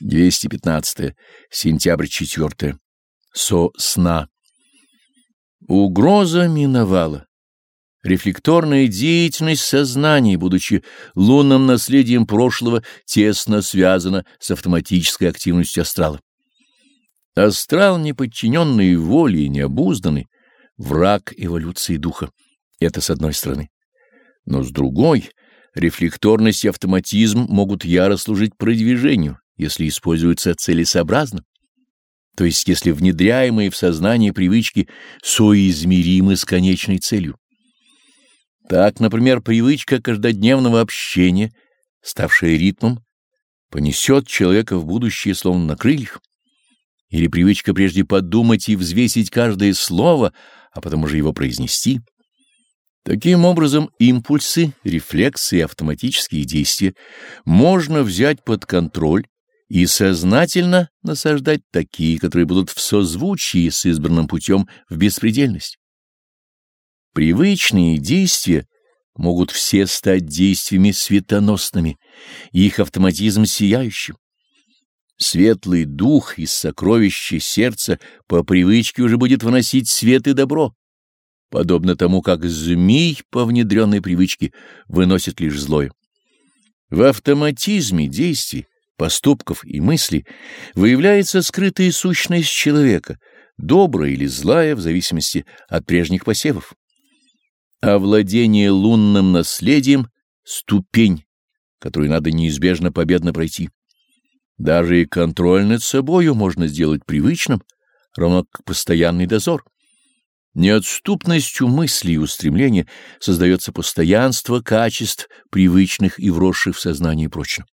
215. Сентябрь 4. Со сна. Угроза миновала. Рефлекторная деятельность сознания, будучи лунным наследием прошлого, тесно связана с автоматической активностью астрала. Астрал, неподчиненный воле и необузданный, враг эволюции духа. Это с одной стороны. Но с другой, рефлекторность и автоматизм могут яро служить продвижению, если используются целесообразно. То есть, если внедряемые в сознание привычки соизмеримы с конечной целью. Так, например, привычка каждодневного общения, ставшая ритмом, понесет человека в будущее словно на крыльях. Или привычка прежде подумать и взвесить каждое слово, а потом уже его произнести. Таким образом, импульсы, рефлексы и автоматические действия можно взять под контроль и сознательно насаждать такие, которые будут в созвучии с избранным путем в беспредельность. Привычные действия могут все стать действиями светоносными, их автоматизм сияющим. Светлый дух из сокровища сердца по привычке уже будет выносить свет и добро, подобно тому, как змей по внедренной привычке выносит лишь злое. В автоматизме действий поступков и мыслей выявляется скрытая сущность человека, добрая или злая в зависимости от прежних посевов. А владение лунным наследием — ступень, которую надо неизбежно победно пройти. Даже и контроль над собою можно сделать привычным, равно как постоянный дозор. Неотступностью мысли и устремления создается постоянство качеств, привычных и вросших в сознание прочно.